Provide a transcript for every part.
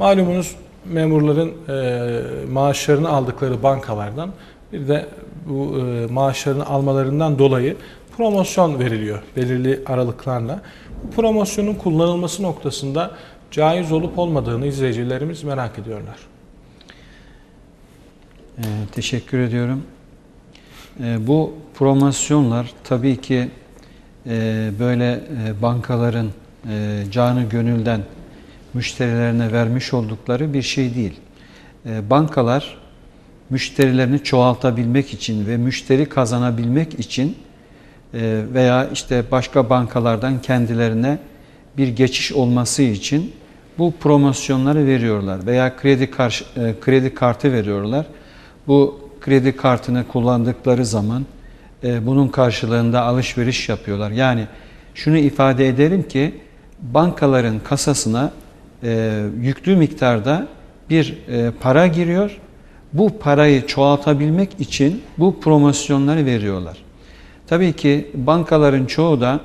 Malumunuz memurların e, maaşlarını aldıkları bankalardan bir de bu e, maaşlarını almalarından dolayı promosyon veriliyor belirli aralıklarla. Bu promosyonun kullanılması noktasında caiz olup olmadığını izleyicilerimiz merak ediyorlar. Ee, teşekkür ediyorum. Ee, bu promosyonlar tabii ki e, böyle e, bankaların e, canı gönülden müşterilerine vermiş oldukları bir şey değil. E, bankalar müşterilerini çoğaltabilmek için ve müşteri kazanabilmek için e, veya işte başka bankalardan kendilerine bir geçiş olması için bu promosyonları veriyorlar veya kredi karşı, e, kredi kartı veriyorlar. Bu kredi kartını kullandıkları zaman e, bunun karşılığında alışveriş yapıyorlar. Yani şunu ifade edelim ki bankaların kasasına e, yüklü miktarda bir e, para giriyor. Bu parayı çoğaltabilmek için bu promosyonları veriyorlar. Tabii ki bankaların çoğu da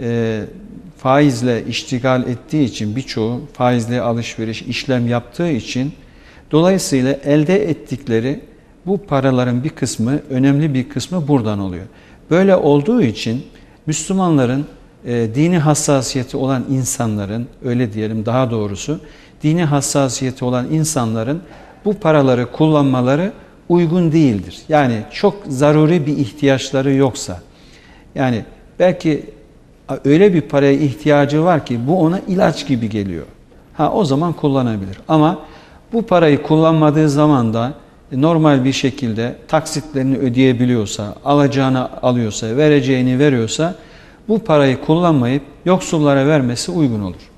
e, faizle iştigal ettiği için birçoğu faizle alışveriş işlem yaptığı için dolayısıyla elde ettikleri bu paraların bir kısmı önemli bir kısmı buradan oluyor. Böyle olduğu için Müslümanların e, dini hassasiyeti olan insanların öyle diyelim daha doğrusu dini hassasiyeti olan insanların bu paraları kullanmaları uygun değildir. Yani çok zaruri bir ihtiyaçları yoksa yani belki öyle bir paraya ihtiyacı var ki bu ona ilaç gibi geliyor. Ha o zaman kullanabilir. Ama bu parayı kullanmadığı zaman da normal bir şekilde taksitlerini ödeyebiliyorsa, alacağını alıyorsa, vereceğini veriyorsa bu parayı kullanmayıp yoksullara vermesi uygun olur.